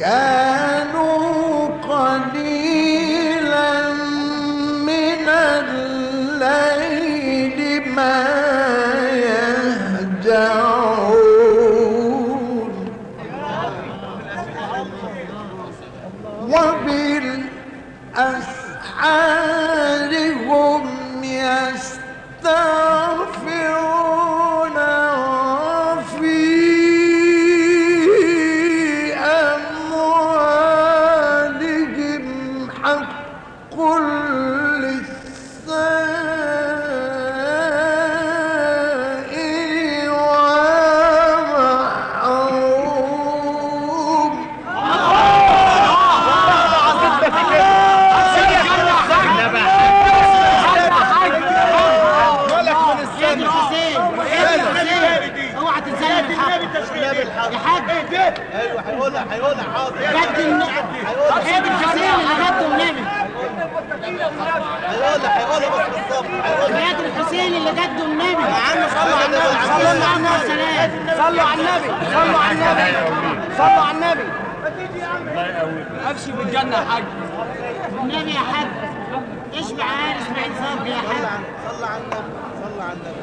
كانوا تشغيل يا حاج. أيوه هيقولها هيقولها حاضر. جد النبي اللي جد النبي هيقولها. هيقولها بس بالظبط هيقولها. الحسين اللي جد النبي يا عم صلوا على النبي صلوا على النبي صلوا على النبي. صلوا على النبي. صلوا على النبي. ابشر بالجنة يا حاج. النبي يا حاج. اشبع عال اسماعيل صبري يا حاج. صلى على النبي. صلى على النبي.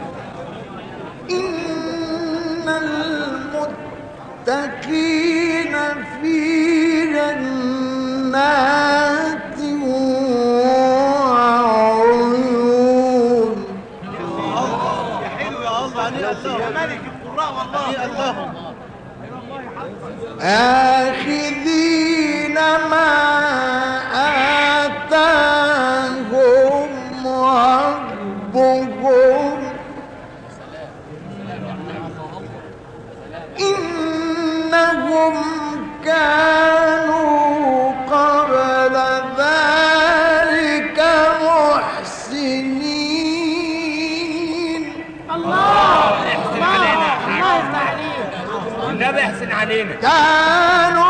المتقين في جنات وعيون. يا حلو يا الله الله يا ملك القراء والله اللهم آخذين ما آتاهم ربهم علينا. كانوا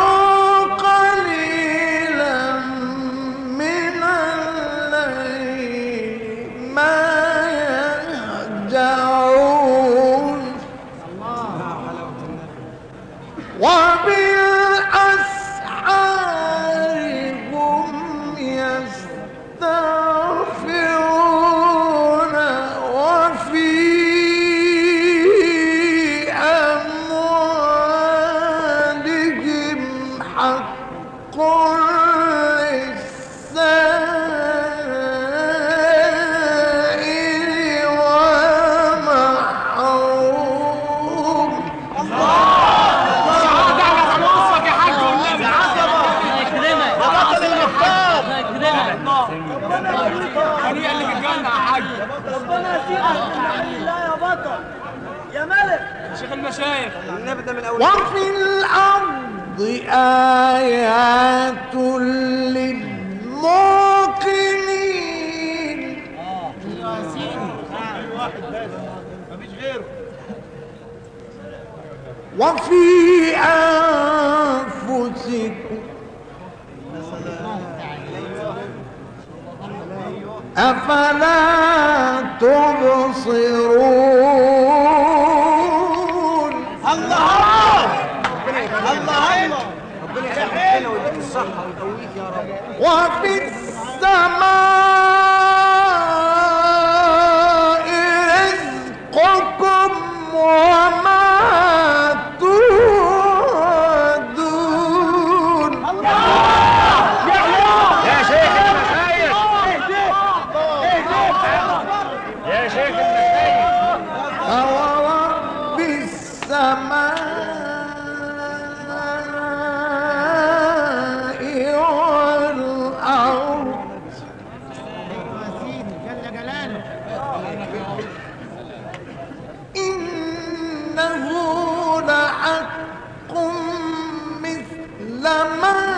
شيخ المشايخ. ده من اول وفي الأرض آيات للموقنين. واحد بس مفيش غيره وفي أنفسكم. أفلا تبصرون؟ الله ربنا يخلينا ويديك الصحة ويقويك يا رب وفي السماء رزقكم وما توعدون الله يا الله يا شيخ المسايس يا شيخ المسايس laman